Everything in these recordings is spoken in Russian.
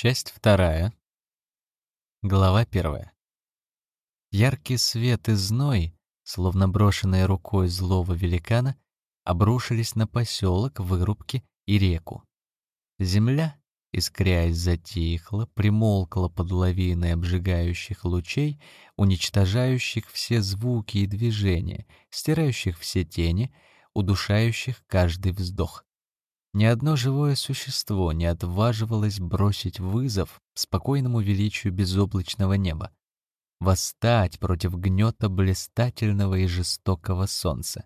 Часть вторая. Глава первая. Яркий свет и зной, словно брошенные рукой злого великана, обрушились на поселок, вырубки и реку. Земля, искрясь, затихла, примолкла под лавиной обжигающих лучей, уничтожающих все звуки и движения, стирающих все тени, удушающих каждый вздох. Ни одно живое существо не отваживалось бросить вызов спокойному величию безоблачного неба, восстать против гнета блистательного и жестокого солнца.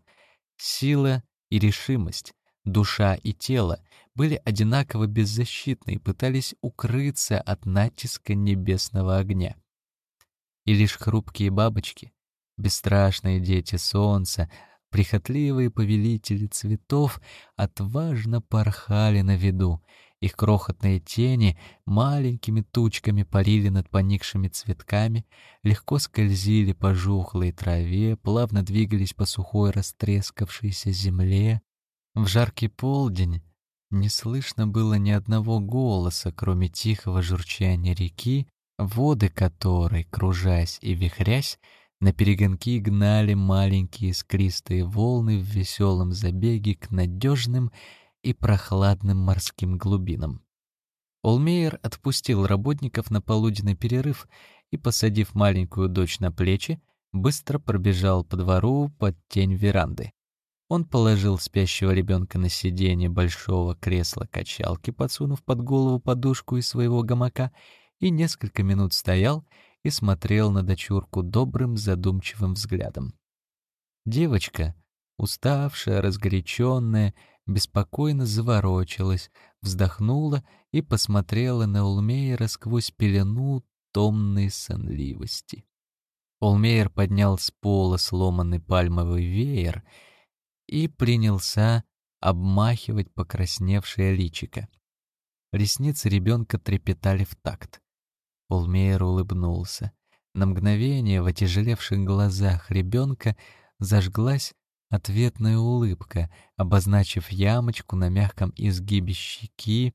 Сила и решимость, душа и тело были одинаково беззащитны и пытались укрыться от натиска небесного огня. И лишь хрупкие бабочки, бесстрашные дети солнца, Прихотливые повелители цветов отважно порхали на виду. Их крохотные тени маленькими тучками парили над поникшими цветками, легко скользили по жухлой траве, плавно двигались по сухой растрескавшейся земле. В жаркий полдень не слышно было ни одного голоса, кроме тихого журчания реки, воды которой, кружась и вихрясь, на перегонки гнали маленькие искристые волны в веселом забеге к надежным и прохладным морским глубинам. Олмейер отпустил работников на полуденный перерыв и, посадив маленькую дочь на плечи, быстро пробежал по двору под тень веранды. Он положил спящего ребенка на сиденье большого кресла-качалки, подсунув под голову подушку из своего гамака, и несколько минут стоял, и смотрел на дочурку добрым задумчивым взглядом. Девочка, уставшая, разгоряченная, беспокойно заворочилась, вздохнула и посмотрела на Улмейера сквозь пелену томной сонливости. Улмейер поднял с пола сломанный пальмовый веер и принялся обмахивать покрасневшее личико. Ресницы ребенка трепетали в такт. Полмейер улыбнулся. На мгновение в отяжелевших глазах ребенка зажглась ответная улыбка, обозначив ямочку на мягком изгибе щеки.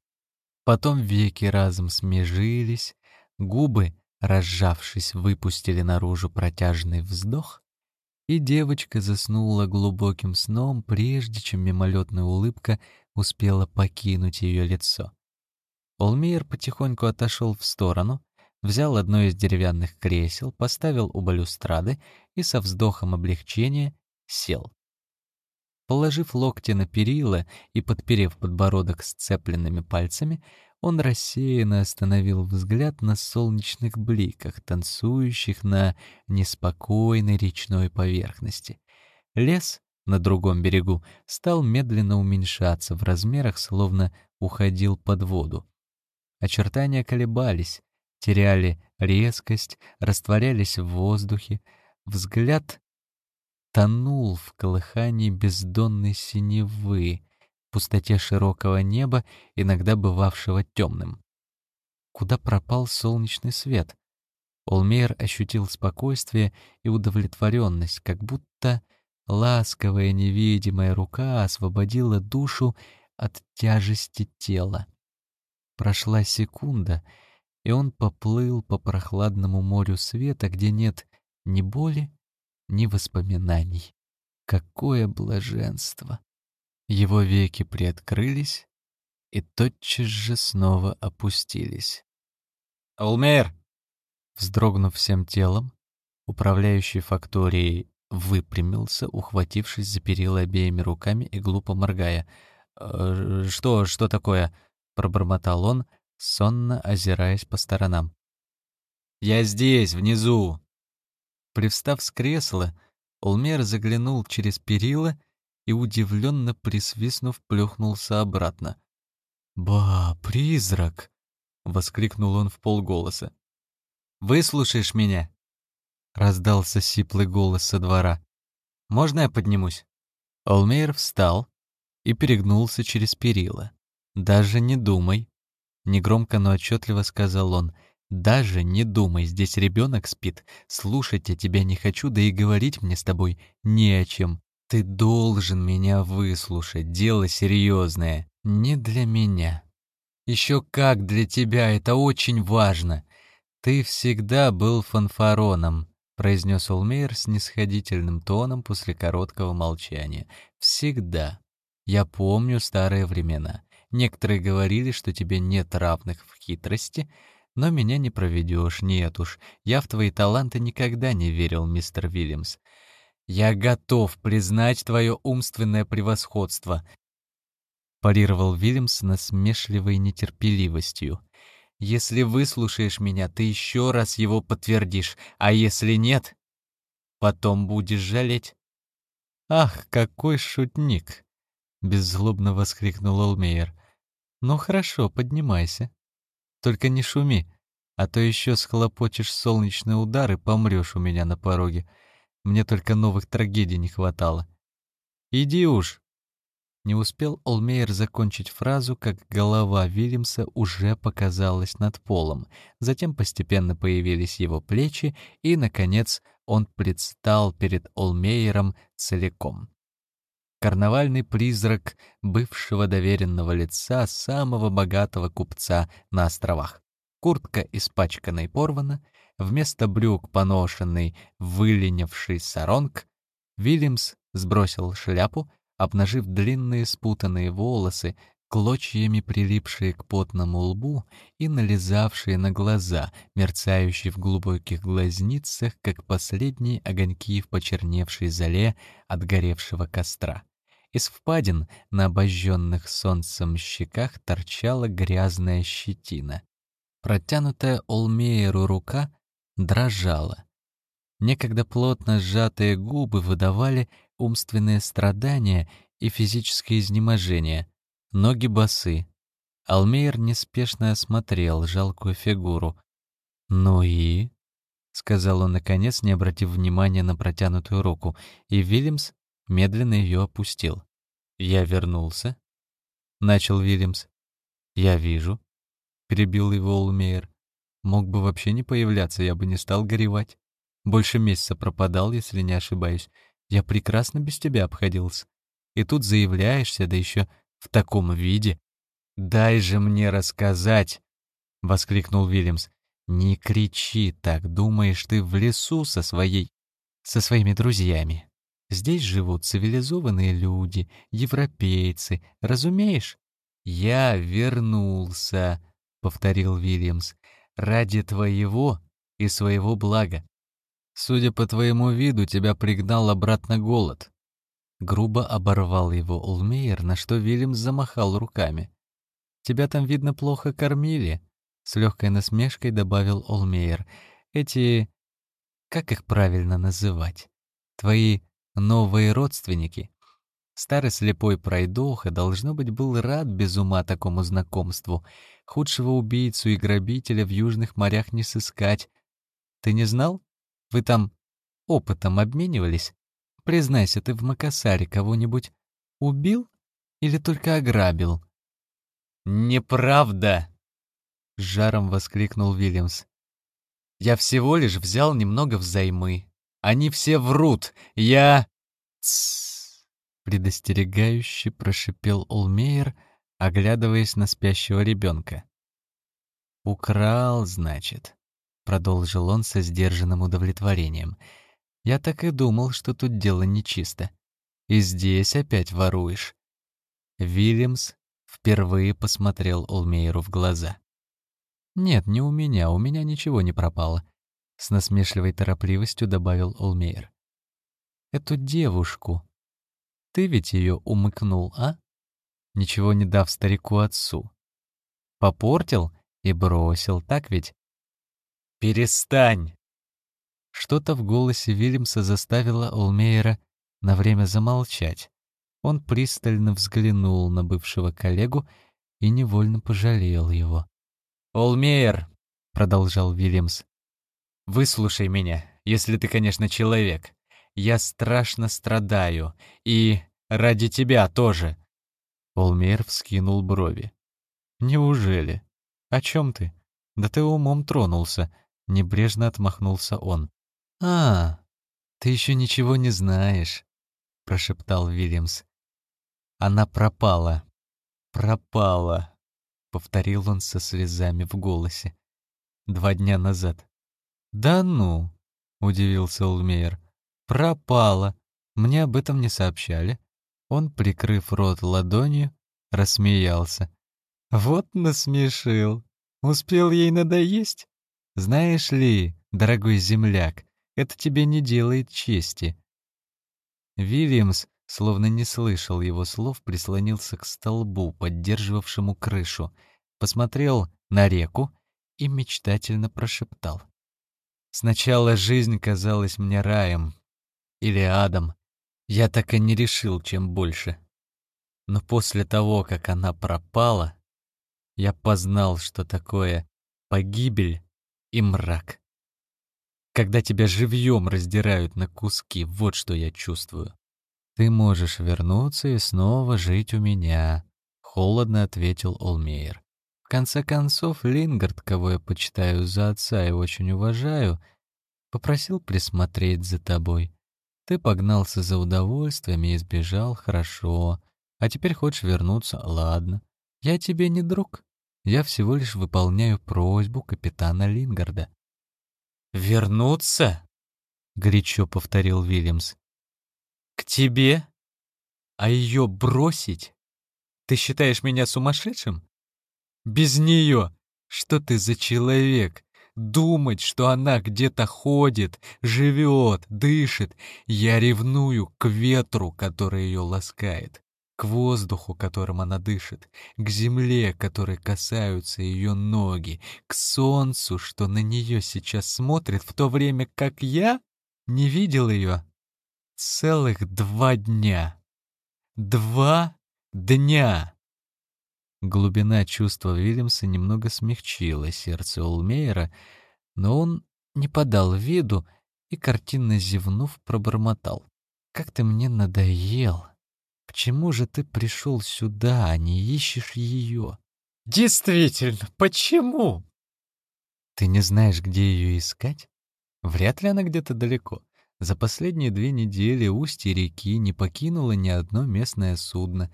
Потом веки разом смежились, губы, разжавшись, выпустили наружу протяжный вздох, и девочка заснула глубоким сном, прежде чем мимолетная улыбка успела покинуть ее лицо. Олмейер потихоньку отошел в сторону, взял одно из деревянных кресел, поставил у балюстрады и со вздохом облегчения сел. Положив локти на перила и подперев подбородок сцепленными пальцами, он рассеянно остановил взгляд на солнечных бликах, танцующих на неспокойной речной поверхности. Лес на другом берегу стал медленно уменьшаться в размерах, словно уходил под воду. Очертания колебались, теряли резкость, растворялись в воздухе. Взгляд тонул в колыхании бездонной синевы, пустоте широкого неба, иногда бывавшего темным. Куда пропал солнечный свет? Олмейер ощутил спокойствие и удовлетворенность, как будто ласковая невидимая рука освободила душу от тяжести тела. Прошла секунда — и он поплыл по прохладному морю света, где нет ни боли, ни воспоминаний. Какое блаженство! Его веки приоткрылись и тотчас же снова опустились. «Олмейр!» Вздрогнув всем телом, управляющий факторией выпрямился, ухватившись за перила обеими руками и глупо моргая. «Э, «Что, что такое?» — пробормотал он, сонно озираясь по сторонам. «Я здесь, внизу!» Привстав с кресла, Улмер заглянул через перила и, удивленно присвистнув, плюхнулся обратно. «Ба, призрак!» — воскликнул он в полголоса. «Выслушаешь меня?» — раздался сиплый голос со двора. «Можно я поднимусь?» Олмейер встал и перегнулся через перила. «Даже не думай», Негромко, но отчетливо сказал он. «Даже не думай, здесь ребенок спит. Слушать я тебя не хочу, да и говорить мне с тобой не о чем. Ты должен меня выслушать, дело серьезное. Не для меня». Еще как для тебя, это очень важно. Ты всегда был фанфароном, произнес Улмейер с нисходительным тоном после короткого молчания. Всегда. Я помню старые времена. Некоторые говорили, что тебе нет равных в хитрости, но меня не проведешь, нет уж. Я в твои таланты никогда не верил, мистер Вильямс. Я готов признать твое умственное превосходство, парировал Вильямс насмешливой нетерпеливостью. Если выслушаешь меня, ты еще раз его подтвердишь, а если нет, потом будешь жалеть. Ах, какой шутник! Беззлобно воскликнул Олмейер. Ну хорошо, поднимайся. Только не шуми, а то еще схлопочешь солнечный удар и помрешь у меня на пороге. Мне только новых трагедий не хватало. Иди уж. Не успел Олмейер закончить фразу, как голова Вильямса уже показалась над полом. Затем постепенно появились его плечи, и, наконец, он предстал перед Олмейером целиком карнавальный призрак бывшего доверенного лица самого богатого купца на островах. Куртка испачкана и порвана, вместо брюк поношенный, выленивший саронг. Вильямс сбросил шляпу, обнажив длинные спутанные волосы, клочьями прилипшие к потному лбу и налезавшие на глаза, мерцающие в глубоких глазницах, как последние огоньки в почерневшей зале от горевшего костра. Из впадин на обожженных солнцем щеках торчала грязная щетина. Протянутая Олмейеру рука дрожала. Некогда плотно сжатые губы выдавали умственные страдания и физическое изнеможение. Ноги босы. Алмейер неспешно осмотрел жалкую фигуру. «Ну и?» — сказал он, наконец, не обратив внимания на протянутую руку, и Вильямс медленно ее опустил. «Я вернулся», — начал Вильямс. «Я вижу», — перебил его Олмейер. «Мог бы вообще не появляться, я бы не стал горевать. Больше месяца пропадал, если не ошибаюсь. Я прекрасно без тебя обходился. И тут заявляешься, да еще в таком виде. «Дай же мне рассказать!» — воскликнул Вильямс. «Не кричи так, думаешь, ты в лесу со своей... со своими друзьями. Здесь живут цивилизованные люди, европейцы, разумеешь?» «Я вернулся», — повторил Вильямс, — «ради твоего и своего блага. Судя по твоему виду, тебя пригнал обратно голод. Грубо оборвал его Улмейер, на что Вильямс замахал руками. «Тебя там, видно, плохо кормили», — с легкой насмешкой добавил Олмейер. «Эти... как их правильно называть? Твои новые родственники?» Старый слепой пройдоха, должно быть, был рад без ума такому знакомству. Худшего убийцу и грабителя в южных морях не сыскать. Ты не знал? Вы там опытом обменивались? Признайся, ты в Макасаре кого-нибудь убил или только ограбил?» «Неправда!» — с жаром воскликнул Вильямс. «Я всего лишь взял немного взаймы. Они все врут. Я...» Предостерегающе прошипел Олмейер, оглядываясь на спящего ребенка. «Украл, значит», — продолжил он со сдержанным удовлетворением. Я так и думал, что тут дело нечисто. И здесь опять воруешь. Вильямс впервые посмотрел Олмейеру в глаза. «Нет, не у меня, у меня ничего не пропало», — с насмешливой торопливостью добавил Олмейер. «Эту девушку. Ты ведь ее умыкнул, а? Ничего не дав старику-отцу. Попортил и бросил, так ведь?» «Перестань!» Что-то в голосе Вильямса заставило Олмейера на время замолчать. Он пристально взглянул на бывшего коллегу и невольно пожалел его. «Олмейер», — продолжал Вильямс, — «выслушай меня, если ты, конечно, человек. Я страшно страдаю, и ради тебя тоже». Олмейер вскинул брови. «Неужели? О чем ты? Да ты умом тронулся», — небрежно отмахнулся он. «А, ты еще ничего не знаешь», — прошептал Вильямс. «Она пропала. Пропала. — повторил он со слезами в голосе. «Два дня назад». «Да ну!» — удивился Улмейер. «Пропала. Мне об этом не сообщали». Он, прикрыв рот ладонью, рассмеялся. «Вот насмешил. Успел ей надоесть? Знаешь ли, дорогой земляк, это тебе не делает чести». Вильямс, словно не слышал его слов, прислонился к столбу, поддерживавшему крышу, посмотрел на реку и мечтательно прошептал. «Сначала жизнь казалась мне раем или адом. Я так и не решил, чем больше. Но после того, как она пропала, я познал, что такое погибель и мрак. Когда тебя живьем раздирают на куски, вот что я чувствую. Ты можешь вернуться и снова жить у меня, — холодно ответил Олмейер. В конце концов, Лингард, кого я почитаю за отца и очень уважаю, попросил присмотреть за тобой. Ты погнался за удовольствиями и сбежал, хорошо. А теперь хочешь вернуться, ладно. Я тебе не друг. Я всего лишь выполняю просьбу капитана Лингарда. «Вернуться?» — горячо повторил Вильямс. «К тебе? А ее бросить? Ты считаешь меня сумасшедшим? Без нее? Что ты за человек? Думать, что она где-то ходит, живет, дышит. Я ревную к ветру, который ее ласкает к воздуху, которым она дышит, к земле, которой касаются ее ноги, к солнцу, что на нее сейчас смотрит, в то время как я не видел ее целых два дня. Два дня! Глубина чувства Вильямса немного смягчила сердце Улмейера, но он не подал виду и, картинно зевнув, пробормотал. «Как ты мне надоел!» Почему же ты пришел сюда, а не ищешь ее? Действительно, почему? Ты не знаешь, где ее искать? Вряд ли она где-то далеко. За последние две недели устье реки не покинуло ни одно местное судно.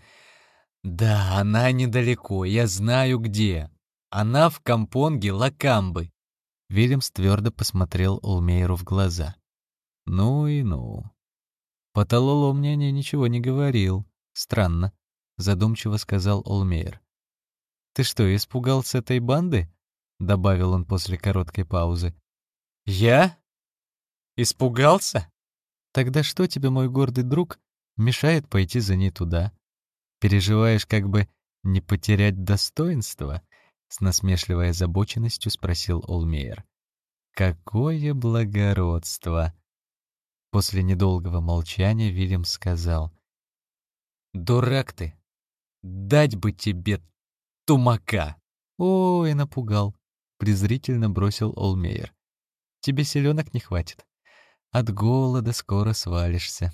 Да, она недалеко, я знаю где. Она в компонге Лакамбы. Вильямс твердо посмотрел Олмейру в глаза. Ну и ну. «Потололо мне ничего не говорил. Странно», — задумчиво сказал Олмейер. «Ты что, испугался этой банды?» — добавил он после короткой паузы. «Я? Испугался?» «Тогда что тебе, мой гордый друг, мешает пойти за ней туда? Переживаешь, как бы не потерять достоинство?» — с насмешливой озабоченностью спросил Олмейер. «Какое благородство!» После недолгого молчания Вильям сказал. «Дурак ты! Дать бы тебе тумака!» «Ой, напугал!» — презрительно бросил Олмейер. «Тебе селенок не хватит. От голода скоро свалишься».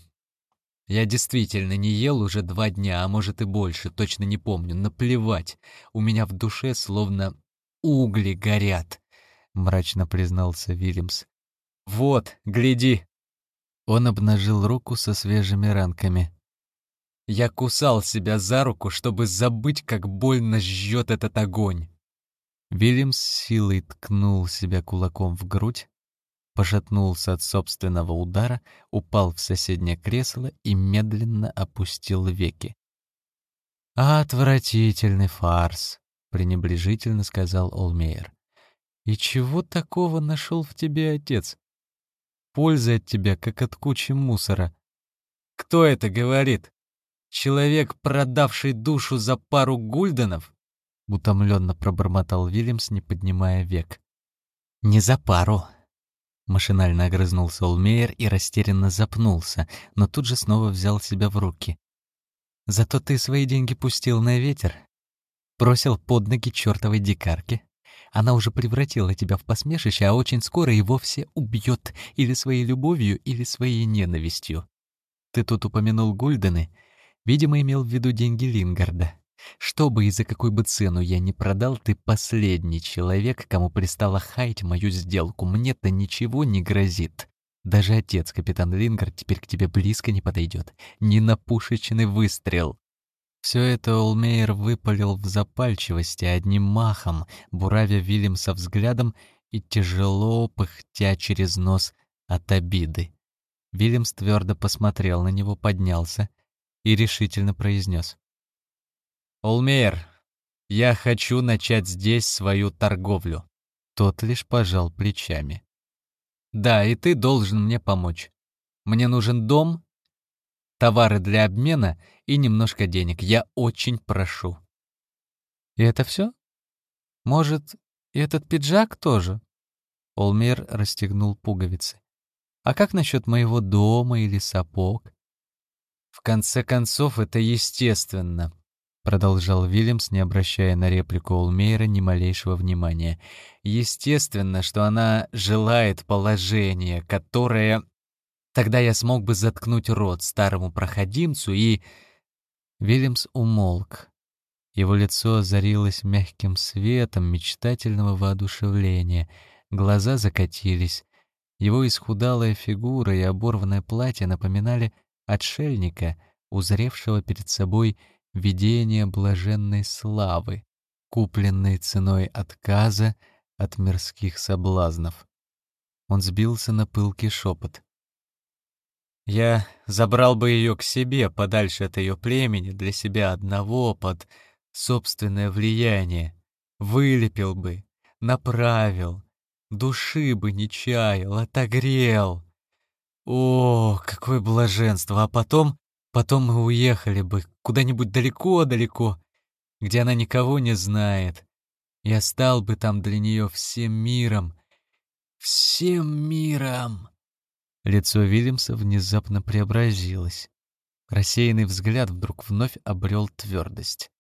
«Я действительно не ел уже два дня, а может и больше, точно не помню. Наплевать. У меня в душе словно угли горят», — мрачно признался Вильямс. «Вот, гляди!» Он обнажил руку со свежими ранками. Я кусал себя за руку, чтобы забыть, как больно жжет этот огонь. Вильям с силой ткнул себя кулаком в грудь, пошатнулся от собственного удара, упал в соседнее кресло и медленно опустил веки. «Отвратительный фарс», — пренебрежительно сказал Олмейер. «И чего такого нашел в тебе отец? Пользы от тебя, как от кучи мусора. Кто это говорит? Человек, продавший душу за пару гульденов? Утомленно пробормотал Вильямс, не поднимая век. Не за пару. Машинально огрызнулся Олмейер и растерянно запнулся, но тут же снова взял себя в руки. «Зато ты свои деньги пустил на ветер. Бросил под ноги чертовой дикарки. Она уже превратила тебя в посмешище, а очень скоро и вовсе убьет или своей любовью, или своей ненавистью. Ты тут упомянул Гульдены. Видимо, имел в виду деньги Лингарда. Что бы и за какую бы цену я ни продал, ты последний человек, кому пристало хаять мою сделку. Мне-то ничего не грозит. Даже отец, капитан Лингард, теперь к тебе близко не подойдет. Ни на пушечный выстрел. Все это Олмейер выпалил в запальчивости одним махом, буравя Вильямса взглядом и тяжело пыхтя через нос от обиды. Вильямс твердо посмотрел на него, поднялся и решительно произнес. «Олмейер, я хочу начать здесь свою торговлю». Тот лишь пожал плечами. «Да, и ты должен мне помочь. Мне нужен дом, товары для обмена и немножко денег. Я очень прошу». «И это все? Может, и этот пиджак тоже?» Олмейер расстегнул пуговицы. «А как насчет моего дома или сапог?» «В конце концов, это естественно», — продолжал Вильямс, не обращая на реплику Олмейера ни малейшего внимания. «Естественно, что она желает положения, которое... Тогда я смог бы заткнуть рот старому проходимцу и...» Вильямс умолк. Его лицо озарилось мягким светом мечтательного воодушевления, глаза закатились. Его исхудалая фигура и оборванное платье напоминали отшельника, узревшего перед собой видение блаженной славы, купленной ценой отказа от мирских соблазнов. Он сбился на пылкий шепот. «Я забрал бы ее к себе, подальше от ее племени, для себя одного, под собственное влияние, вылепил бы, направил, души бы не чаял, отогрел. О, какое блаженство! А потом Потом мы уехали бы куда-нибудь далеко-далеко, где она никого не знает. Я стал бы там для нее всем миром. Всем миром!» Лицо Вильямса внезапно преобразилось. Рассеянный взгляд вдруг вновь обрел твердость.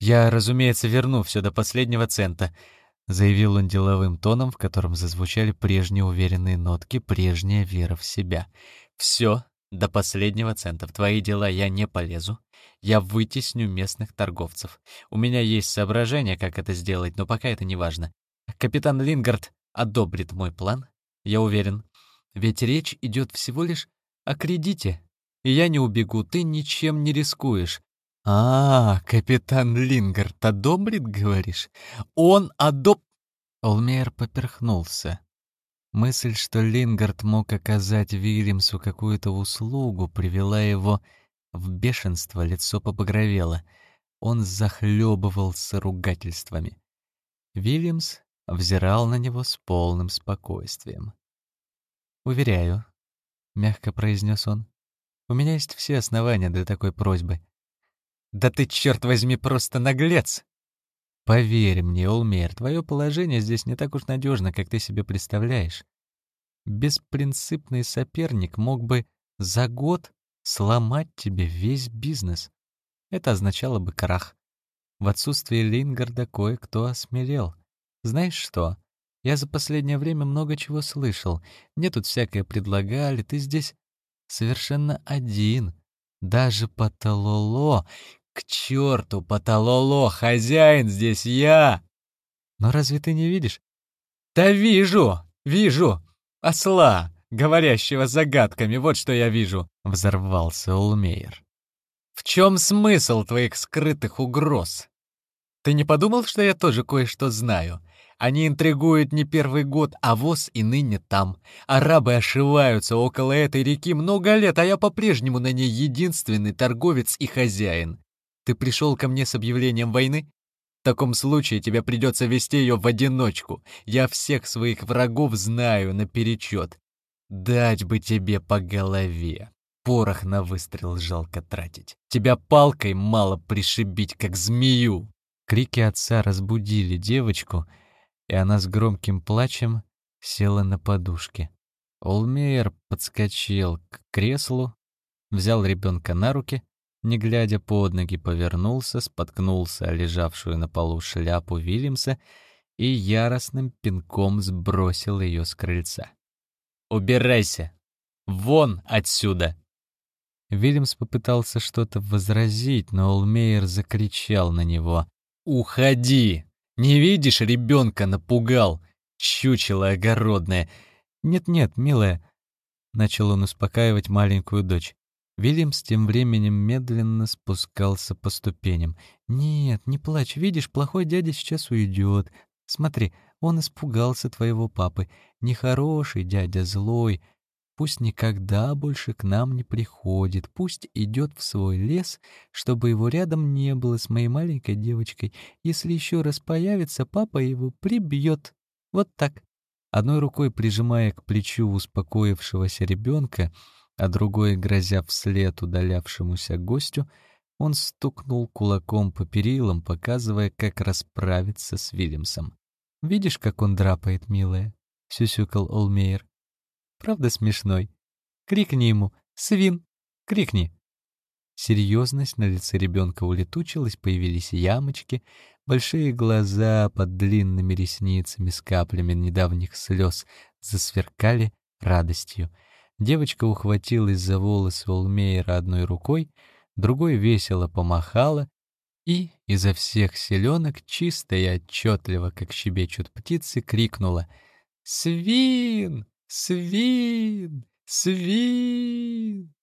«Я, разумеется, верну все до последнего цента», — заявил он деловым тоном, в котором зазвучали прежние уверенные нотки, прежняя вера в себя. «Все до последнего цента. В твои дела я не полезу. Я вытесню местных торговцев. У меня есть соображения, как это сделать, но пока это не важно. Капитан Лингард одобрит мой план, я уверен. Ведь речь идет всего лишь о кредите. И я не убегу, ты ничем не рискуешь. «А, капитан Лингард одобрит, говоришь? Он одоб...» Олмейер поперхнулся. Мысль, что Лингард мог оказать Вильямсу какую-то услугу, привела его в бешенство, лицо побагровело. Он захлебывался ругательствами. Вильямс взирал на него с полным спокойствием. «Уверяю», — мягко произнес он, — «у меня есть все основания для такой просьбы». «Да ты, черт возьми, просто наглец!» Поверь мне, Олмейр, твое положение здесь не так уж надежно, как ты себе представляешь. Беспринципный соперник мог бы за год сломать тебе весь бизнес. Это означало бы крах. В отсутствие Лингарда кое-кто осмелел. Знаешь что? Я за последнее время много чего слышал. Мне тут всякое предлагали, ты здесь совершенно один. Даже Паталоло к черту, Паталоло, хозяин здесь я! Но разве ты не видишь? Да вижу, вижу! Осла, говорящего загадками, вот что я вижу, взорвался Улмейер. В чем смысл твоих скрытых угроз? Ты не подумал, что я тоже кое-что знаю? Они интригуют не первый год, а воз и ныне там. Арабы ошиваются около этой реки много лет, а я по-прежнему на ней единственный торговец и хозяин. Ты пришел ко мне с объявлением войны? В таком случае тебе придется вести ее в одиночку. Я всех своих врагов знаю наперечет. Дать бы тебе по голове. Порох на выстрел жалко тратить. Тебя палкой мало пришибить, как змею. Крики отца разбудили девочку, и она с громким плачем села на подушке. Олмейер подскочил к креслу, взял ребенка на руки не глядя под ноги, повернулся, споткнулся о лежавшую на полу шляпу Вильямса и яростным пинком сбросил ее с крыльца. «Убирайся! Вон отсюда!» Вильямс попытался что-то возразить, но Олмейер закричал на него. «Уходи! Не видишь, ребенка напугал! Чучело огородное!» «Нет-нет, милая!» — начал он успокаивать маленькую дочь. Вильямс тем временем медленно спускался по ступеням. «Нет, не плачь, видишь, плохой дядя сейчас уйдет. Смотри, он испугался твоего папы. Нехороший дядя, злой. Пусть никогда больше к нам не приходит, пусть идет в свой лес, чтобы его рядом не было с моей маленькой девочкой. Если еще раз появится, папа его прибьет. Вот так». Одной рукой прижимая к плечу успокоившегося ребенка, а другой, грозя вслед удалявшемуся гостю, он стукнул кулаком по перилам, показывая, как расправиться с Вильямсом. «Видишь, как он драпает, милая?» — сюсюкал Олмейер. «Правда смешной? Крикни ему «Свин!» Крикни!» Серьезность на лице ребенка улетучилась, появились ямочки, большие глаза под длинными ресницами с каплями недавних слез засверкали радостью — Девочка ухватилась за волосы Олмейера одной рукой, другой весело помахала и изо всех селенок, чисто и отчетливо, как щебечут птицы, крикнула «Свин! Свин! Свин!»